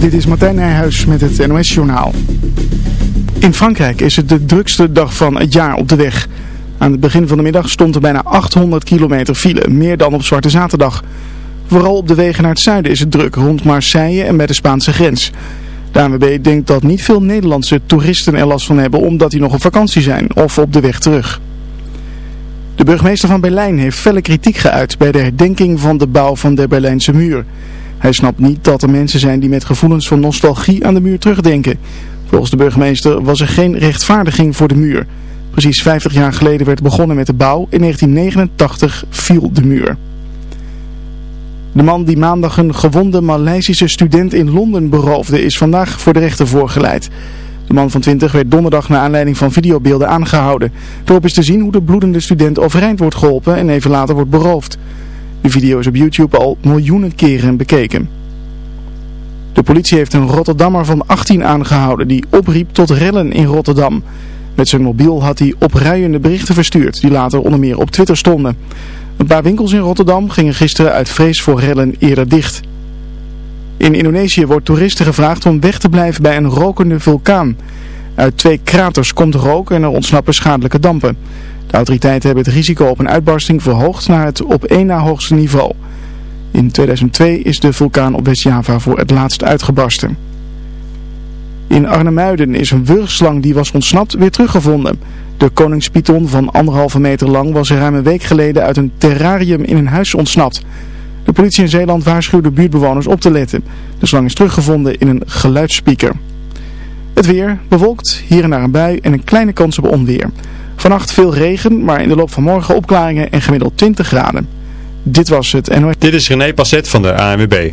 Dit is Martijn Nijhuis met het NOS Journaal. In Frankrijk is het de drukste dag van het jaar op de weg. Aan het begin van de middag stond er bijna 800 kilometer file, meer dan op Zwarte Zaterdag. Vooral op de wegen naar het zuiden is het druk, rond Marseille en bij de Spaanse grens. De ANWB denkt dat niet veel Nederlandse toeristen er last van hebben omdat die nog op vakantie zijn of op de weg terug. De burgemeester van Berlijn heeft felle kritiek geuit bij de herdenking van de bouw van de Berlijnse muur. Hij snapt niet dat er mensen zijn die met gevoelens van nostalgie aan de muur terugdenken. Volgens de burgemeester was er geen rechtvaardiging voor de muur. Precies 50 jaar geleden werd begonnen met de bouw. In 1989 viel de muur. De man die maandag een gewonde Maleisische student in Londen beroofde is vandaag voor de rechter voorgeleid. De man van 20 werd donderdag naar aanleiding van videobeelden aangehouden. Erop is te zien hoe de bloedende student overeind wordt geholpen en even later wordt beroofd. De video is op YouTube al miljoenen keren bekeken. De politie heeft een Rotterdammer van 18 aangehouden die opriep tot rellen in Rotterdam. Met zijn mobiel had hij opruiende berichten verstuurd die later onder meer op Twitter stonden. Een paar winkels in Rotterdam gingen gisteren uit vrees voor rellen eerder dicht. In Indonesië wordt toeristen gevraagd om weg te blijven bij een rokende vulkaan. Uit twee kraters komt rook en er ontsnappen schadelijke dampen. De autoriteiten hebben het risico op een uitbarsting verhoogd naar het op één na hoogste niveau. In 2002 is de vulkaan op West-Java voor het laatst uitgebarsten. In Arnhemuiden is een wurgslang die was ontsnapt weer teruggevonden. De koningspython van anderhalve meter lang was ruim een week geleden uit een terrarium in een huis ontsnapt. De politie in Zeeland waarschuwde buurtbewoners op te letten. De slang is teruggevonden in een geluidsspeaker. Het weer bewolkt, hier en daar een bui en een kleine kans op onweer. Vannacht veel regen, maar in de loop van morgen opklaringen en gemiddeld 20 graden. Dit was het NOS. Dit is René Passet van de ANWB.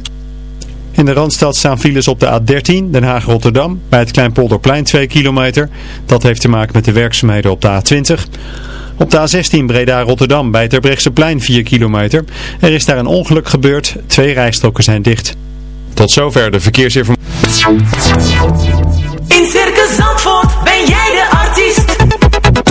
In de Randstad staan files op de A13, Den Haag-Rotterdam, bij het Kleinpolderplein 2 kilometer. Dat heeft te maken met de werkzaamheden op de A20. Op de A16 Breda-Rotterdam bij het plein 4 kilometer. Er is daar een ongeluk gebeurd, twee rijstroken zijn dicht. Tot zover de verkeersinformatie. In Circus Zandvoort ben jij de.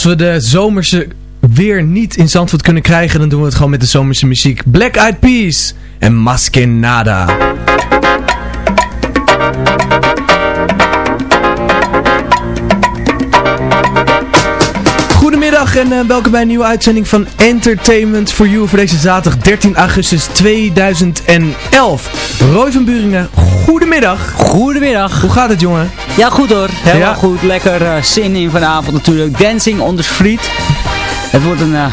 Als we de zomerse weer niet in Zandvoort kunnen krijgen, dan doen we het gewoon met de zomerse muziek. Black Eyed Peas en Maskenada. Goedemiddag en eh, welkom bij een nieuwe uitzending van Entertainment for You voor deze zaterdag 13 augustus 2011. Roy van Buringen, goedemiddag. Goedemiddag. Hoe gaat het jongen? Ja, goed hoor. Helemaal Ja. goed. Lekker eh, zin in vanavond natuurlijk. Dancing on the street. Het wordt een eh,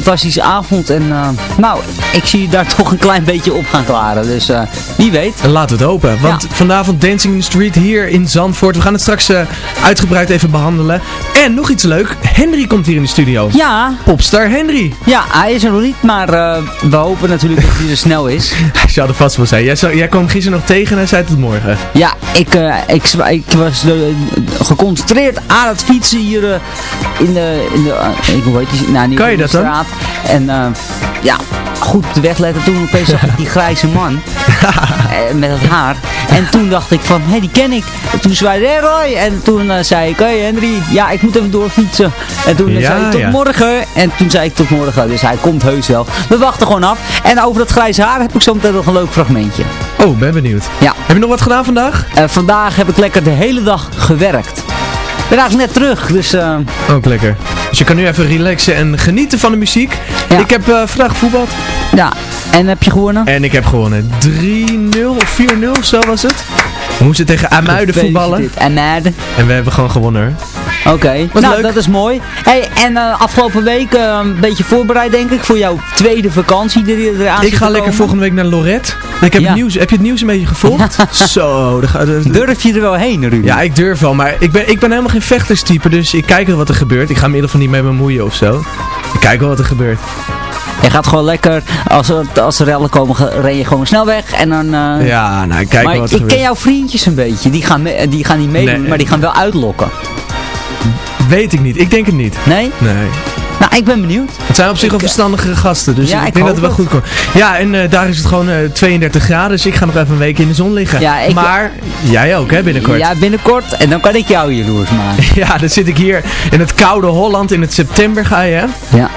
fantastische avond. En eh, nou, ik zie daar toch een klein beetje op gaan klaren. Dus eh, wie weet. We het hopen. Want Ja. vanavond Dancing in the Street hier in Zandvoort. We gaan het straks eh, uitgebreid even behandelen. En nog iets leuk. Henry komt hier in de studio. Ja. Popstar Henry. Ja, hij is er nog niet. Maar we hopen natuurlijk dat hij er snel is. Hij zou er vast wel zijn. Jij, zou- jij kwam gisteren nog tegen en hij zei tot morgen. Ja, ik, ik, ik was geconcentreerd aan het fietsen hier in de, in de ik hoe heet die, nou, niet Kan je dat dan? Straat. En eh, ja, goed op de weg letten. Toen opeens zag ik die grijze man eh, met het haar. En toen dacht ik van, hé, hey, die ken ik. En toen zwaaide hij, Roy. En toen eh, zei ik, hé hey Henry, ja, ik moet even doorfietsen. En toen Ja, zei hij, tot ja. morgen. En toen zei ik tot morgen. Dus hij komt heus wel. We wachten gewoon af. En over dat grijze haar heb ik zo meteen nog een leuk fragmentje. Oh, ben benieuwd. Ja. Heb je nog wat gedaan vandaag? Vandaag heb ik lekker de hele dag gewerkt. Ik ben eigenlijk net terug, dus Ook lekker. Dus je kan nu even relaxen en genieten van de muziek. Ja. Ik heb eh, vandaag gevoetbald. ja. En heb je gewonnen? En ik heb gewonnen. 3-0 of 4-0 of zo was het. We moesten tegen Amuiden voetballen. En we hebben gewoon gewonnen. Oké, nou leuk. dat is mooi. Hey, en eh, afgelopen week eh, een beetje voorbereid denk ik voor jouw tweede vakantie die er eraan Ik ga lekker komen. volgende week naar Lorette. Ik heb, Ja. het nieuws, heb je het nieuws een beetje gevolgd? Zo. daar- Durf je er wel heen, Ruben? Ja, ik durf wel, maar ik ben, ik ben helemaal geen vechterstype, dus ik kijk wel wat er gebeurt. Ik ga me in ieder geval niet mee bemoeien of zo. Ik kijk wel wat er gebeurt. Je gaat gewoon lekker, als er, als er rellen komen, ren je gewoon snel weg. En dan, eh, Ja, nou, kijk maar wat ik er ken jouw vriendjes een beetje. Die gaan, die gaan niet meedoen, Nee. maar die gaan wel uitlokken. Weet ik niet. Ik denk het niet. Nee? Nee. Nou, ik ben benieuwd. Het zijn op zich wel verstandigere gasten, dus Ja, ik, ik denk dat het wel goed komt. Ja, en eh, daar is het gewoon eh, 32 graden, dus ik ga nog even een week in de zon liggen. Ja, ik- maar jij ook, hè, binnenkort. Ja, binnenkort. En dan kan ik jou jaloers maken. Ja, dan zit ik hier in het koude Holland in het september ga je, hè? Ja.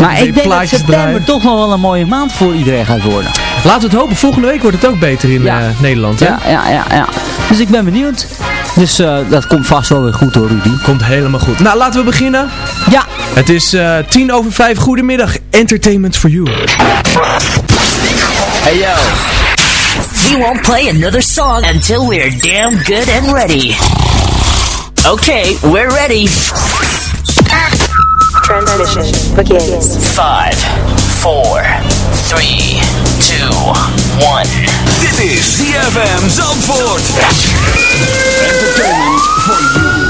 Maar ik denk dat september draaien. toch nog wel een mooie maand voor iedereen gaat worden. Laten we het hopen. Volgende week wordt het ook beter in Ja. eh, Nederland, hè? Ja, ja, ja, ja. Dus ik ben benieuwd. Dus eh, dat komt vast wel weer goed hoor, Rudy. Komt helemaal goed. Nou, laten we beginnen. Ja. Het is eh, tien over vijf. Goedemiddag. Entertainment for you. Hey yo. We won't play another song until we're damn good and ready. Okay, we're ready. Transmission begins. Five, four, three, two, one. Dit is ZFM Zandvoort. Entertainment for you.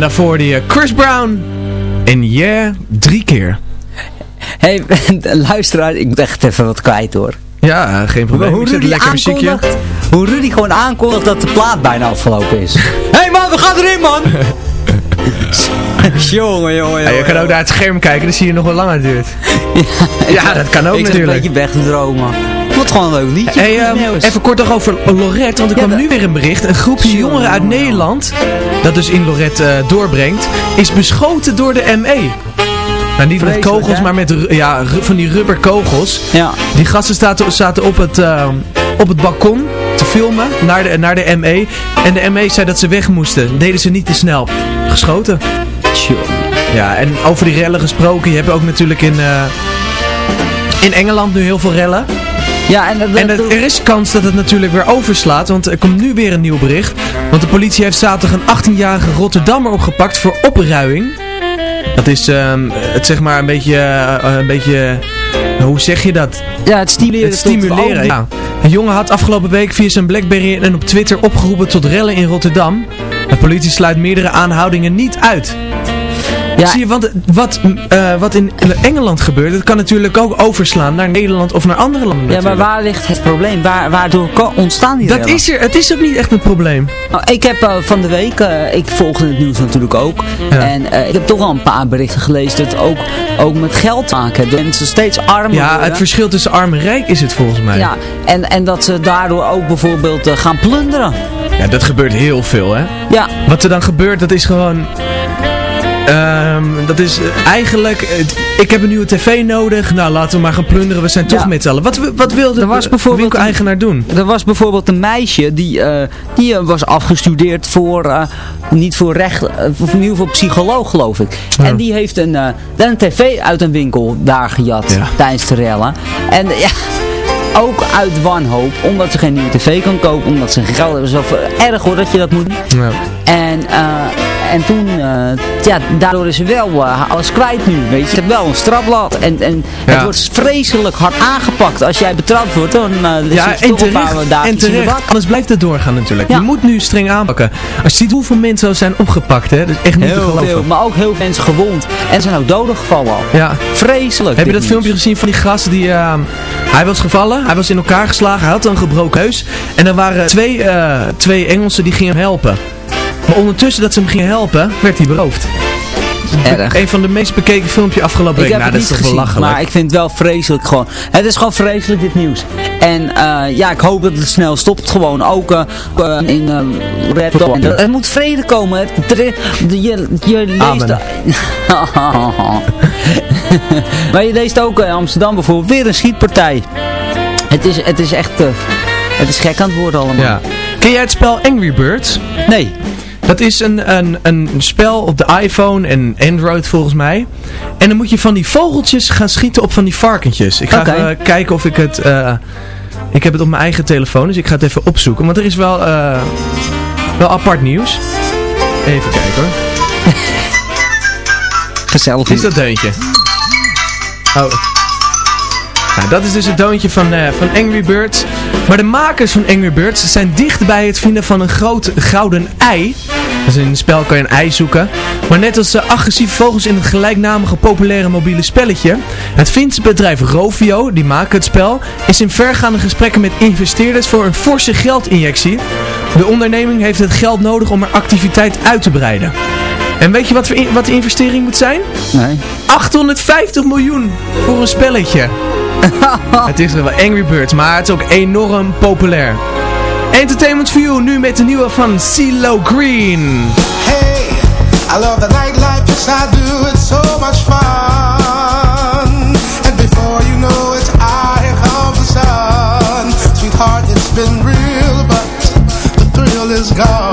En daarvoor die eh, Chris Brown. En yeah, drie keer. Hé, hey, luisteraar, ik moet echt even wat kwijt hoor. Ja, geen probleem. Hoe Ik Rudy, lekker muziekje. hoe Rudy gewoon aankondigt dat de plaat bijna afgelopen is. Hé hey man, we gaan erin man! jongen, jongen, Ja, je kan ook naar het scherm kijken, dan zie je nog wel langer duurt. Ja, dat kan ook ik zit natuurlijk. een beetje weg het gewoon een leuk liedje. Hey, ehm, even kort nog over Lorette, want er kwam nu weer een bericht. Een groepje jongeren uit Nederland, dat dus in Lorette eh, doorbrengt, is beschoten door de ME. Nou, niet met kogels, hè? maar met ja, van die rubberkogels. Ja. Die gasten zaten, zaten op, het, eh, op het balkon te filmen naar de, naar de ME. En de ME zei dat ze weg moesten. Deden ze niet te snel. Geschoten. Ja, en over die rellen gesproken. Je hebt ook natuurlijk in, eh, in Engeland nu heel veel rellen. Ja, en, dat, En het- er is kans dat het natuurlijk weer overslaat, want er komt nu weer een nieuw bericht. Want de politie heeft zaterdag een 18-jarige Rotterdammer opgepakt voor opruiing. Dat is ehm, het zeg maar een beetje, eh, een beetje, hoe zeg je dat? Ja, het stimuleren. Het stimuleren, ja. Een jongen had afgelopen week via zijn Blackberry en op Twitter opgeroepen tot rellen in Rotterdam. De politie sluit meerdere aanhoudingen niet uit. Ja. Zie je, want wat, eh, wat in Engeland gebeurt, dat kan natuurlijk ook overslaan naar Nederland of naar andere landen Ja, maar waar ligt het probleem? Waar, waardoor ontstaan die Dat is er, het is ook niet echt een probleem. Nou, ik heb eh, van de week, eh, ik volg het nieuws natuurlijk ook. Ja. En ik heb toch wel een paar berichten gelezen dat ook, ook met geld te maken heeft. Mensen steeds armer Ja, worden. het verschil tussen arm en rijk is het volgens mij. Ja, en, en dat ze daardoor ook bijvoorbeeld gaan plunderen. Ja, dat gebeurt heel veel, hè. Ja. Wat er dan gebeurt, dat is gewoon... Ehm, dat is eh, eigenlijk, ik heb een nieuwe tv nodig, nou laten we maar gaan plunderen, we zijn toch Ja. met z'n allen. Wat, wat wilde was de winkeleigenaar doen? Er was bijvoorbeeld een meisje die, eh, die eh, was afgestudeerd voor, niet voor recht, of in ieder geval psycholoog geloof ik. En die heeft een, een tv uit een winkel daar gejat tijdens de rellen. En ja, ook uit wanhoop, omdat ze geen nieuwe tv kan kopen, omdat ze geen geld hebben. Zo erg hoor dat je dat moet doen. Ja. En, en toen, eh, ja, daardoor is ze wel eh, alles kwijt nu, weet je. Ze wel een strafblad en, en het wordt vreselijk hard aangepakt. Als jij betrapt wordt, dan uh, Ja, en terecht, en terecht. Anders blijft het doorgaan natuurlijk. Ja. Je moet nu streng aanpakken. Als je ziet hoeveel mensen zijn opgepakt, hè, dat is echt niet te Heel geloven. veel, maar ook heel veel mensen gewond. En er zijn ook doden gevallen al. Ja. Vreselijk. Heb je dat filmpje gezien van die gast die... hij was gevallen, hij was in elkaar geslagen, hij had een gebroken heus. En er waren twee, twee Engelsen die gingen hem helpen. Maar ondertussen dat ze hem gingen helpen, werd hij beroofd. Erg. Een van de meest bekeken filmpjes afgelopen week. Nou, dat is niet toch gezien, belachelijk. maar ik vind het wel vreselijk gewoon. Het is gewoon vreselijk dit nieuws. En eh, ja, ik hoop dat het snel stopt gewoon. Ook eh, eh, in uh, Red Er moet vrede komen. Het, er- je, je leest... Maar je leest ook in Amsterdam bijvoorbeeld weer een schietpartij. Het is, het is echt... het is gek aan het worden allemaal. Ja. Ken jij het spel Angry Birds? Nee. Dat is een, een, een spel op de iPhone en Android volgens mij. En dan moet je van die vogeltjes gaan schieten op van die varkentjes. Ik ga even kijken of ik het... eh, ik heb het op mijn eigen telefoon, dus ik ga het even opzoeken. Want er is wel, eh, wel apart nieuws. Even kijken hoor. Gezellig. Is dat deuntje? Oh. Nou, dat is dus het doontje van, eh, van Angry Birds. Maar de makers van Angry Birds zijn dicht bij het vinden van een groot gouden ei. Dus in het spel kan je een ei zoeken. Maar net als de agressieve vogels in het gelijknamige populaire mobiele spelletje. Het Finse bedrijf Rovio, die maken het spel, is in vergaande gesprekken met investeerders voor een forse geldinjectie. De onderneming heeft het geld nodig om haar activiteit uit te breiden. En weet je wat, in- wat de investering moet zijn? Nee. 850 miljoen voor een spelletje. het is wel Angry Birds, maar het is ook enorm populair. Entertainment View nu met de nieuwe van CeeLo Green. Hey, I love the nightlife, yes I do, it's so much fun. And before you know it, I comes the sun. Sweetheart, it's been real, but the thrill is gone.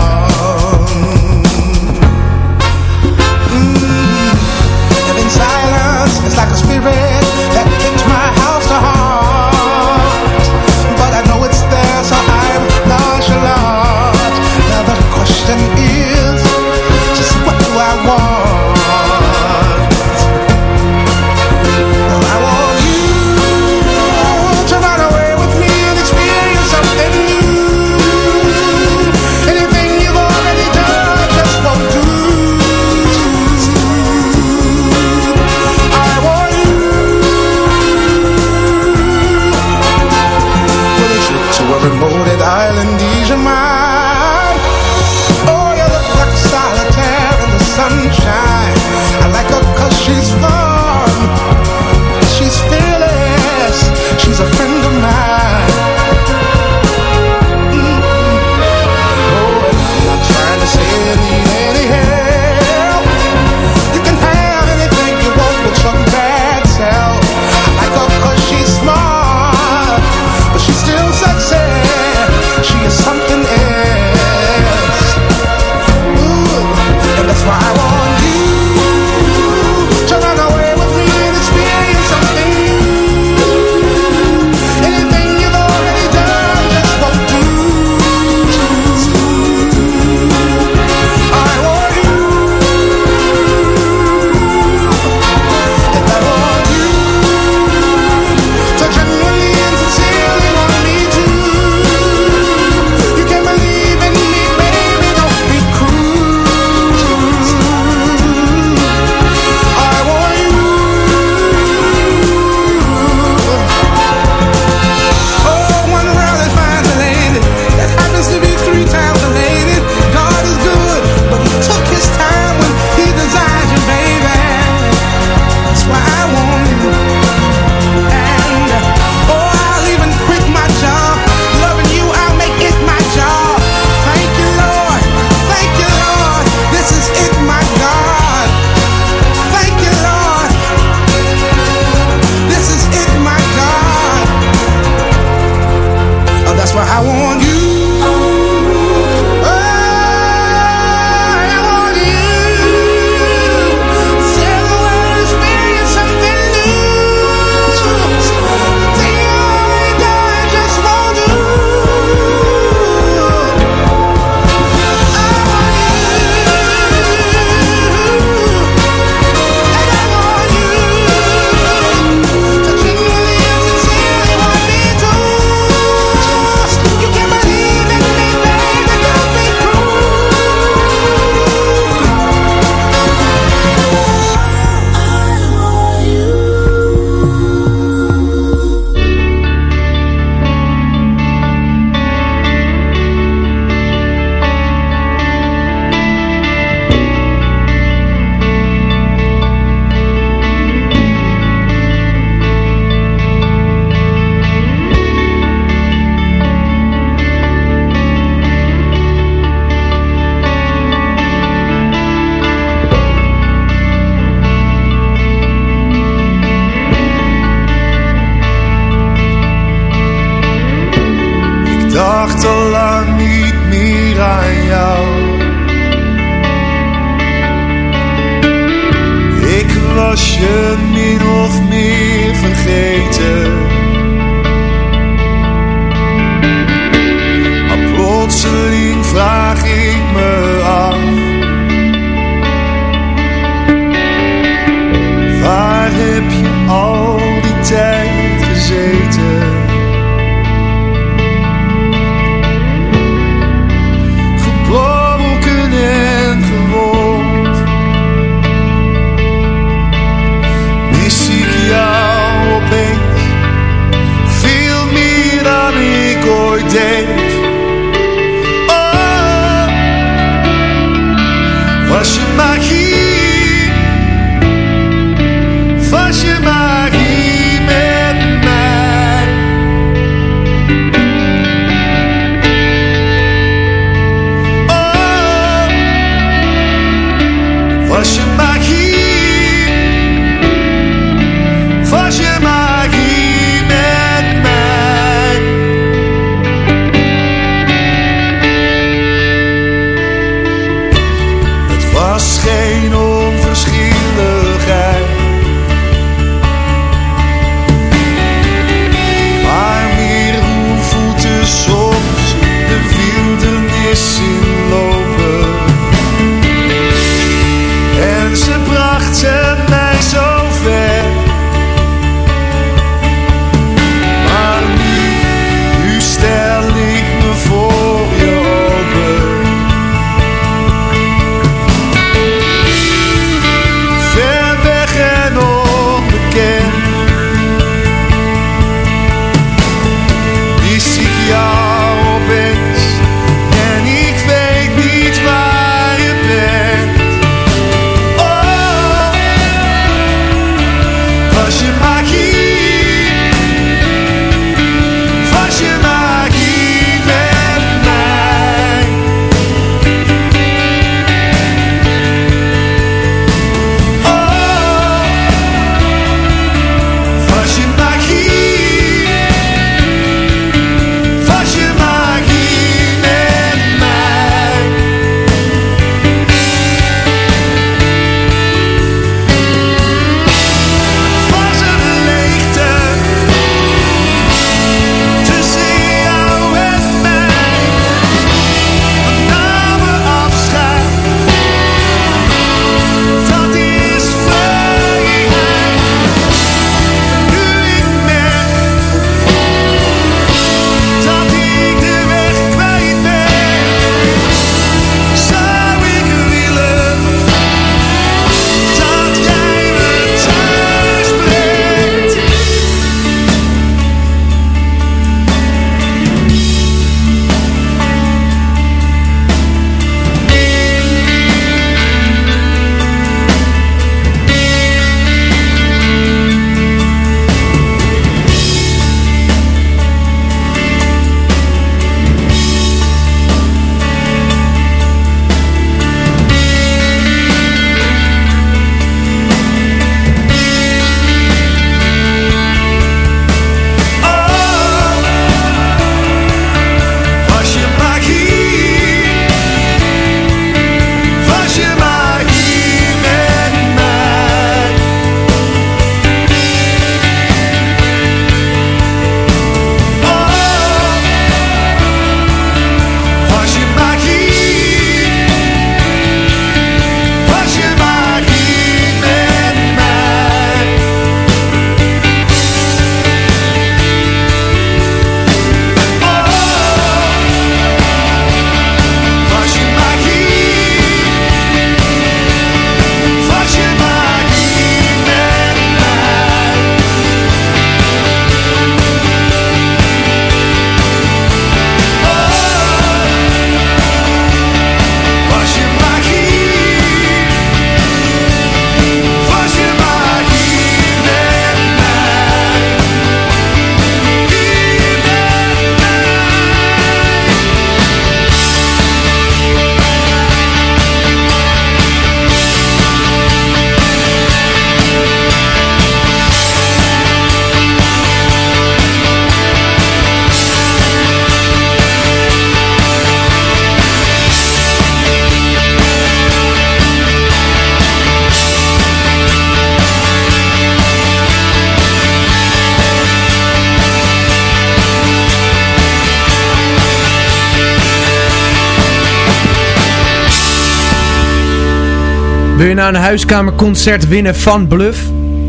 Wil je nou een huiskamerconcert winnen van Bluff?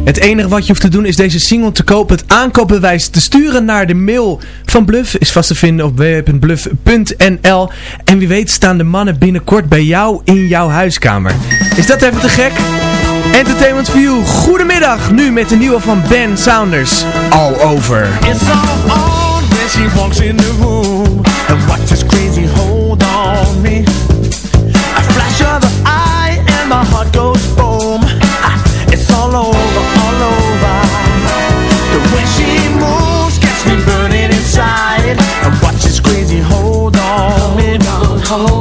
Het enige wat je hoeft te doen is deze single te kopen, het aankoopbewijs te sturen naar de mail van Bluff. Is vast te vinden op www.bluff.nl. En wie weet staan de mannen binnenkort bij jou in jouw huiskamer. Is dat even te gek? Entertainment View, goedemiddag. Nu met de nieuwe van Ben Saunders. All over. It's all on she walks in the room And what me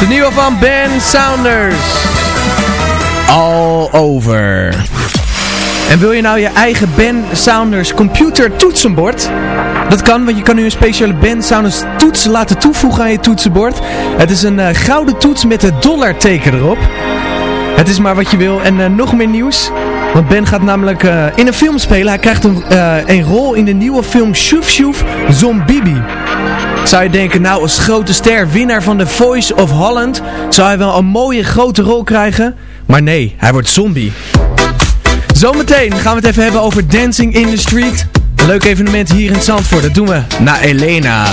De nieuwe van Ben Saunders. All over. En wil je nou je eigen Ben Saunders computer toetsenbord? Dat kan, want je kan nu een speciale Ben Saunders toets laten toevoegen aan je toetsenbord. Het is een eh, gouden toets met het dollarteken erop. Het is maar wat je wil. En eh, nog meer nieuws. Want Ben gaat namelijk eh, in een film spelen. Hij krijgt een, een rol in de nieuwe film Shoef Shoef Zombibi. Zou je denken, nou als grote ster, winnaar van The Voice of Holland, zou hij wel een mooie grote rol krijgen? Maar nee, hij wordt zombie. Zometeen gaan we het even hebben over Dancing in the Street. Leuk evenement hier in Zandvoort. Dat doen we na Elena.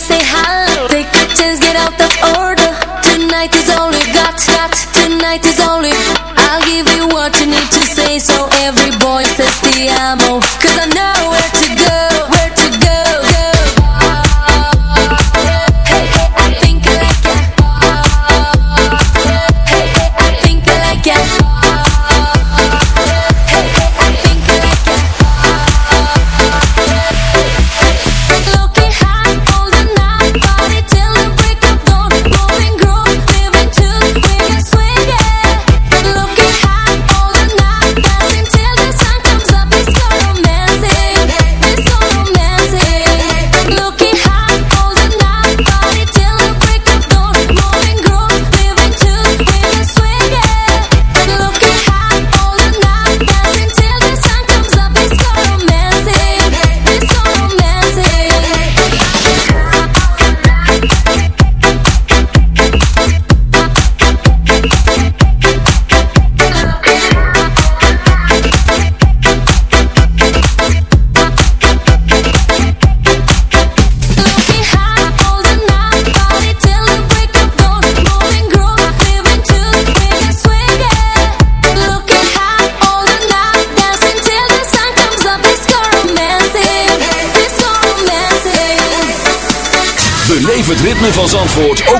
say hi.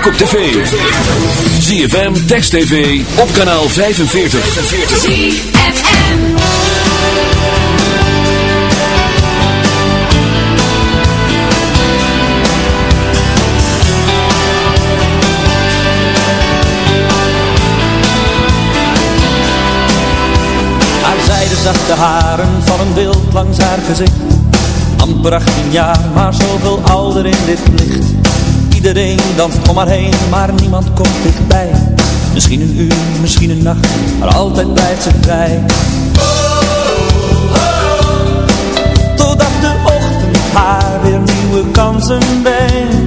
ook op tv. ZFM, Text TV, op kanaal 45. ZFM Haar zijde zachte haren van een wild langs haar gezicht. Amper 18 jaar, maar zoveel ouder in dit licht Iedereen danst om haar heen, maar niemand komt dichtbij. Misschien een uur, misschien een nacht, maar altijd blijft ze vrij. Oh, oh, oh. Totdat de ochtend haar weer nieuwe kansen brengt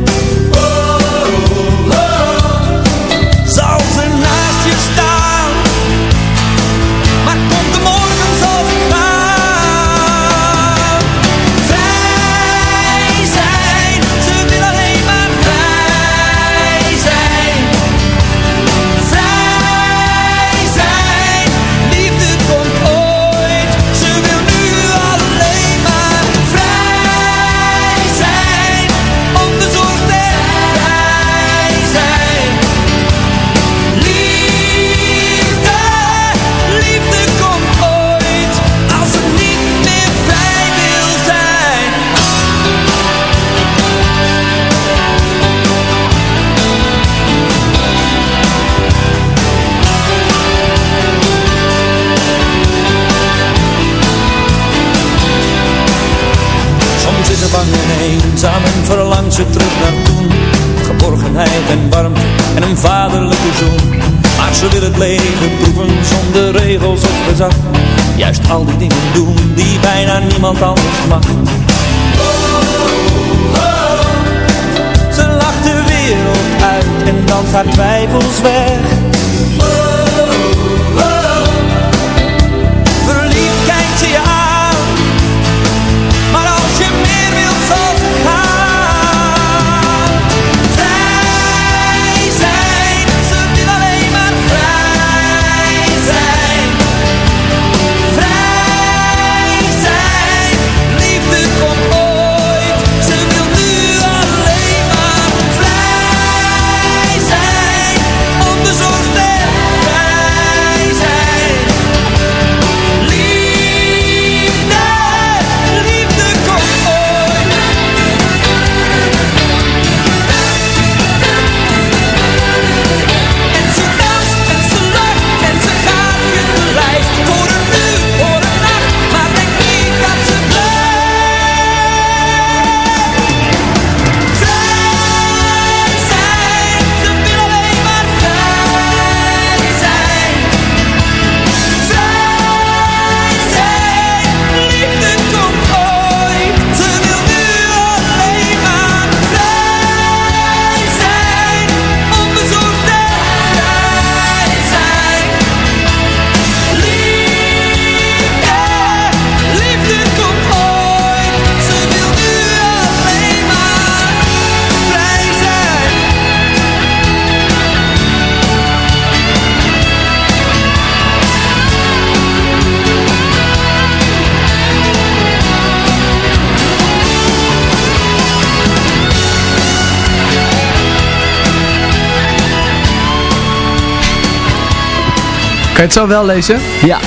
ze terug naar toen. Geborgenheid en warmte en een vaderlijke zoon. Maar ze wil het leven proeven zonder regels of gezag. Juist al die dingen doen die bijna niemand anders mag. Ze lacht de wereld uit en dan gaat twijfels weg je het zo wel lezen? Ja.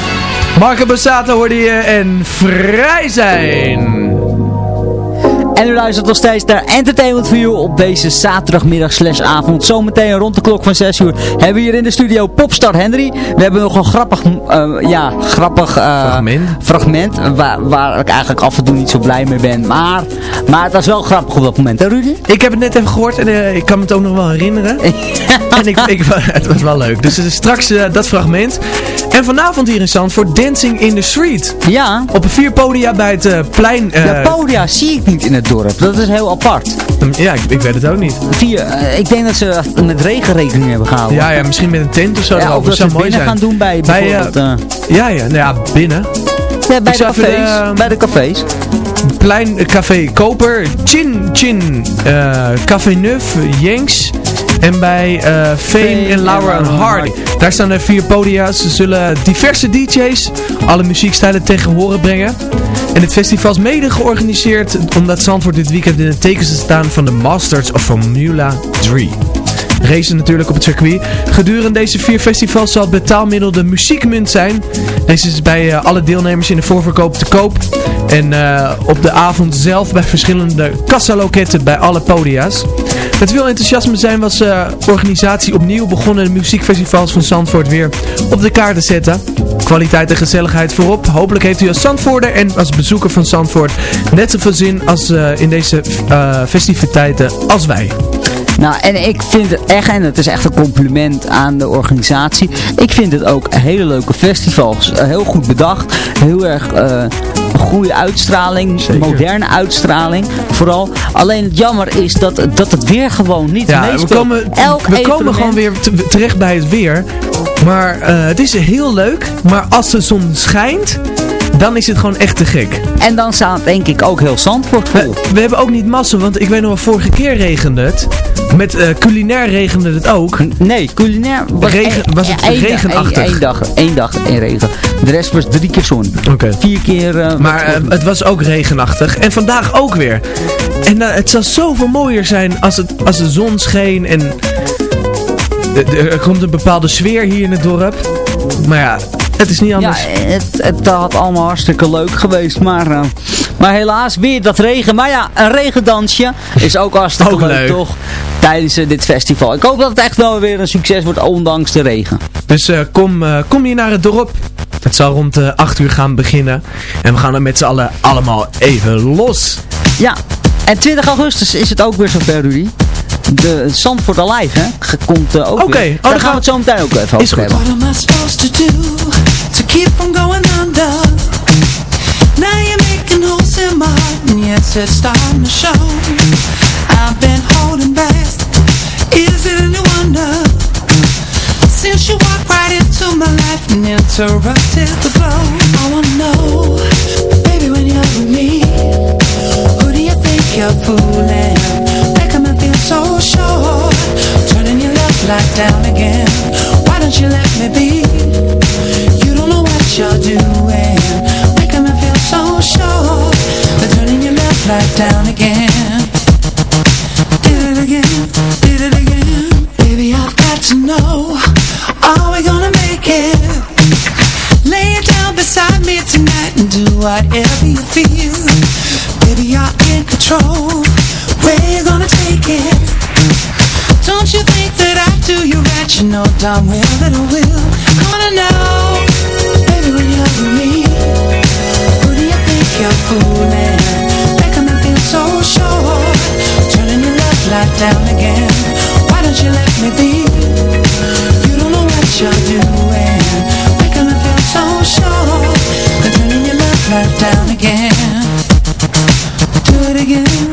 Marco Bassato hoorde je en vrij zijn. En u luistert nog steeds naar Entertainment for You op deze zaterdagmiddag slash avond. Zometeen rond de klok van 6 uur hebben we hier in de studio Popstar Henry. We hebben nog een grappig, eh, ja, grappig uh, fragment, fragment waar, waar ik eigenlijk af en toe niet zo blij mee ben. Maar, maar het was wel grappig op dat moment, hè Rudy? Ik heb het net even gehoord en uh, ik kan me het ook nog wel herinneren. en ik, ik, het was wel leuk. Dus straks dat fragment. En vanavond hier in Zandvoort Dancing in the Street. Ja. Op een vier podia bij het plein. ja, podia zie ik niet in het dorp. Dat is heel apart. Ja, ik, ik weet het ook niet. Vier, uh, ik denk dat ze met regen rekening hebben gehouden. Ja, ja misschien met een tent of zo. Ja, of dat ze binnen zijn. gaan doen bij bijvoorbeeld... Bij, uh, ja, ja, nou ja, binnen. Ja, bij, de cafés, de, bij de cafés. Plein Café Koper, Chin Chin, uh, Café Neuf, Jenks en bij uh, Fame en Laura en Hardy. Daar staan er vier podia's. Ze zullen diverse DJ's alle muziekstijlen tegen horen brengen. En het festival is mede georganiseerd omdat Zandvoort dit weekend in het teken staan van de Masters of Formula 3. Racen natuurlijk op het circuit. Gedurende deze vier festivals zal het betaalmiddel de muziekmunt zijn. Deze is bij uh, alle deelnemers in de voorverkoop te koop. En uh, op de avond zelf bij verschillende kassaloketten bij alle podia's. Met veel enthousiasme zijn was de uh, organisatie opnieuw begonnen de muziekfestivals van Zandvoort weer op de kaart te zetten. Kwaliteit en gezelligheid voorop. Hopelijk heeft u als Zandvoorter en als bezoeker van Zandvoort net zoveel zin als in deze festiviteiten als wij. Nou, en ik vind het echt, en het is echt een compliment aan de organisatie. Ik vind het ook hele leuke festivals. Heel goed bedacht. Heel erg uh, een goede uitstraling. Zeker. Moderne uitstraling. Vooral. Alleen het jammer is dat, dat het weer gewoon niet ja, meespeelt. we komen, Elk we komen gewoon weer terecht bij het weer. Maar uh, het is heel leuk. Maar als de zon schijnt dan is het gewoon echt te gek. En dan staat denk ik ook heel Zandvoort vol. We, we, hebben ook niet massa, want ik weet nog wel, vorige keer regende het. Met uh, culinair regende het ook. Nee, culinair was, Regen, was het één, regenachtig. Één, dag, één dag in regen. De rest was drie keer zon. Okay. Vier keer... Uh, maar uh, het was ook regenachtig. En vandaag ook weer. En het zal zoveel mooier zijn als, het, als de zon scheen en... Er komt een bepaalde sfeer hier in het dorp. Maar ja, het is niet anders. Ja, het, het had allemaal hartstikke leuk geweest, maar, uh, maar helaas weer dat regen. Maar ja, een regendansje is ook hartstikke ook leuk, leuk, toch? Tijdens uh, dit festival. Ik hoop dat het echt wel weer een succes wordt, ondanks de regen. Dus uh, kom, kom hier naar het dorp. Het zal rond 8 uur gaan beginnen. En we gaan er met z'n allen allemaal even los. Ja, en 20 augustus is het ook weer zover, Rudy de Zandvoort Alive, hè, komt uh, ook Oké, okay. oh, daar gaan we het zo meteen ook even is over hebben. What am I supposed to do to keep from going under? Now you're making holes in my heart and yet it's starting to show. I've been holding back, is it any wonder? Since you walked right into my life and interrupted the flow I wanna know, baby when you're with me Who do you think you're fooling? So sure. Turning your left light down again. Why don't you let me be? You don't know what you're doing. Making me feel so sure. But turning your left light down again. Did it again, did it again. Baby I've got to know. Are we gonna make it? Lay it down beside me tonight And do whatever you feel. Baby you're in control you know will. Wanna know Baby when you're with me. Who do you think you're fooling? Making me feel so sure. Turning your left light down again. Why don't you let me be? You don't know what you're doing. Making me feel so sure. Turning your left light down again. Do it again,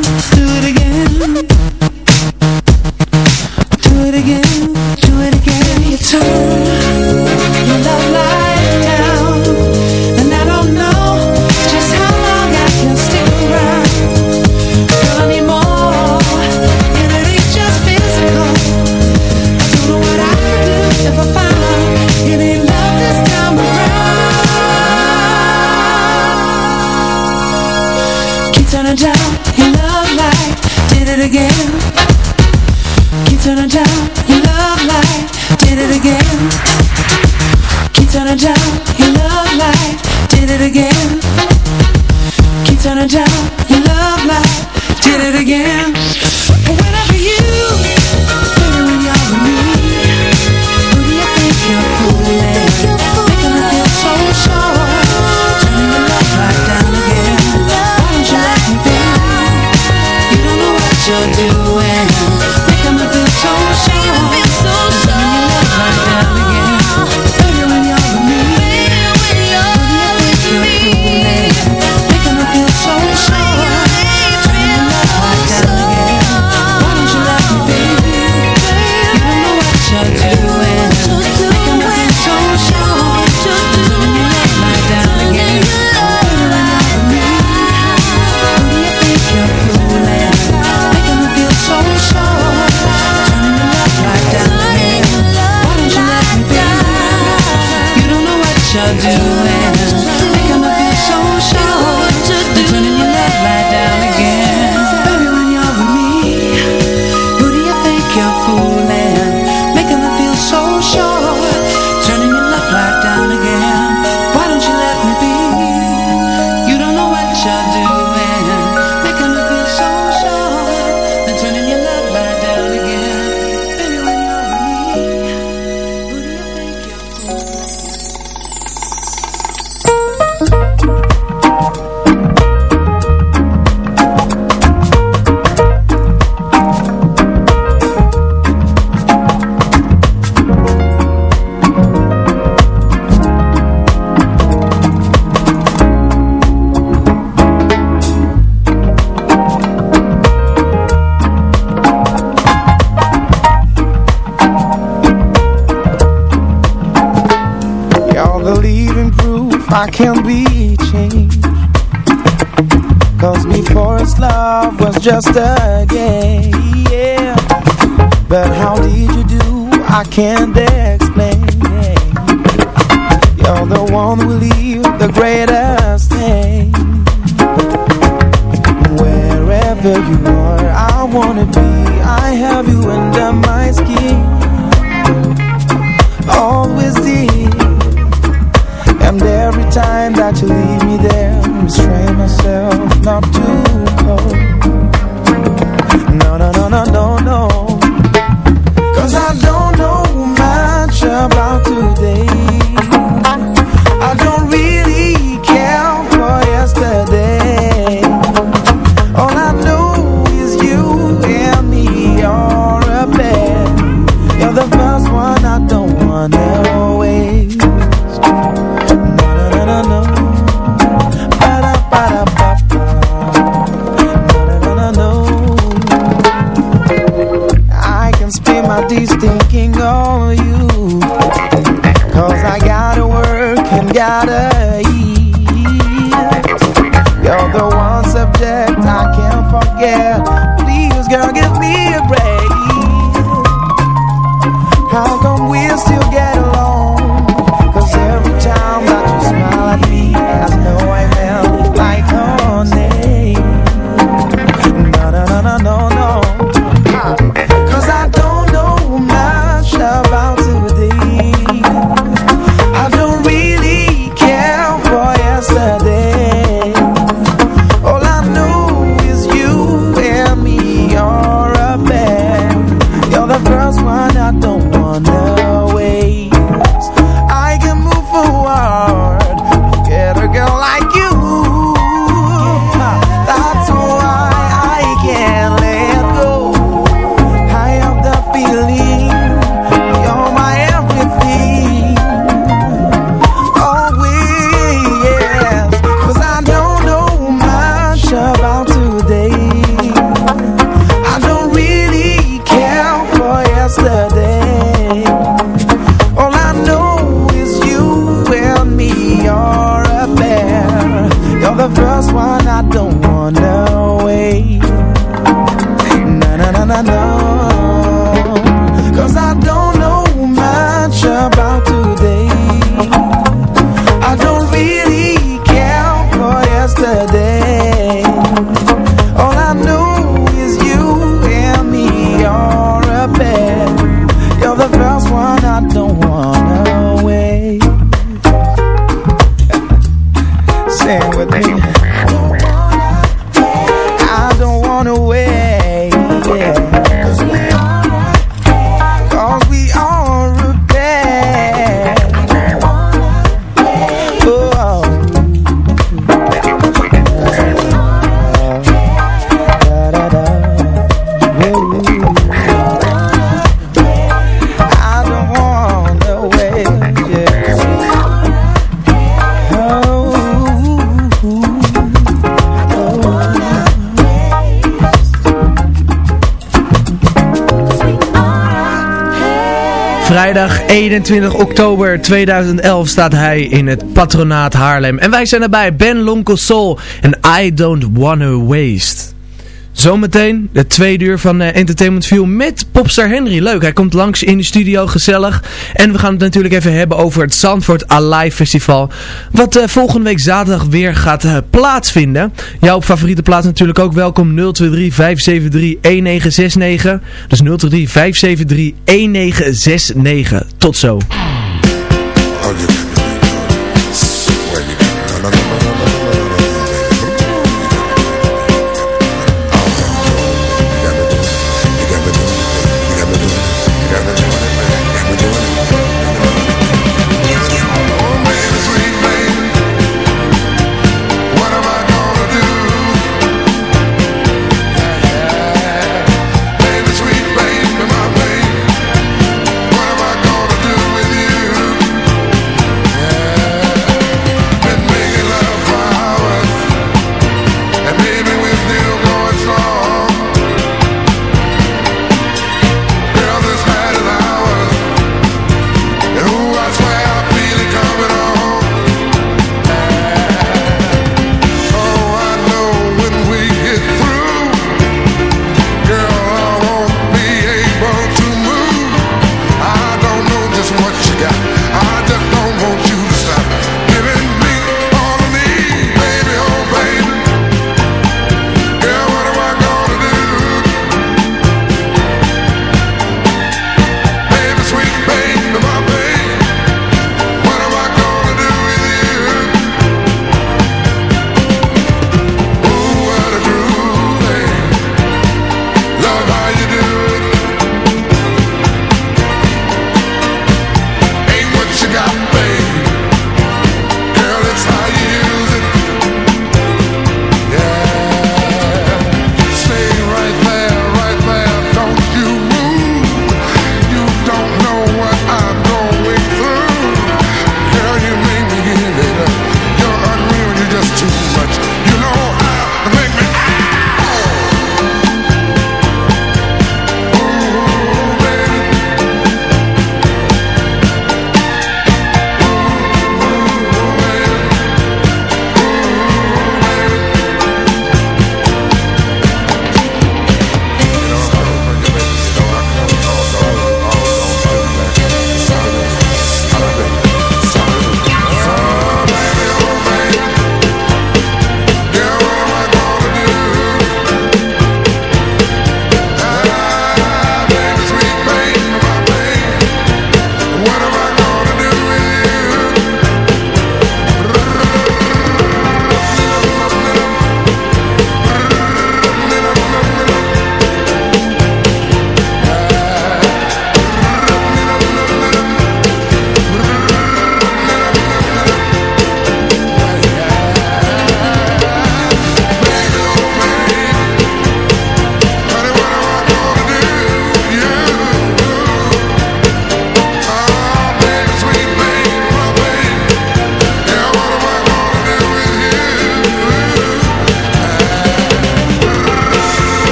not Vrijdag 21 oktober 2011 staat hij in het patronaat Haarlem. En wij zijn erbij, Ben Lonkel Soul en I Don't Wanna Waste. Zometeen de tweede uur van uh, Entertainment View met Popstar Henry. Leuk, hij komt langs in de studio, gezellig. En we gaan het natuurlijk even hebben over het Zandvoort Alive Festival. Wat uh, volgende week zaterdag weer gaat uh, plaatsvinden. Jouw favoriete plaats natuurlijk ook. Welkom 023 573 1969. Dus 023 573 1969. Tot zo.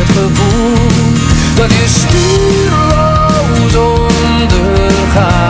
het gevoel dat je stuurloos ondergaat.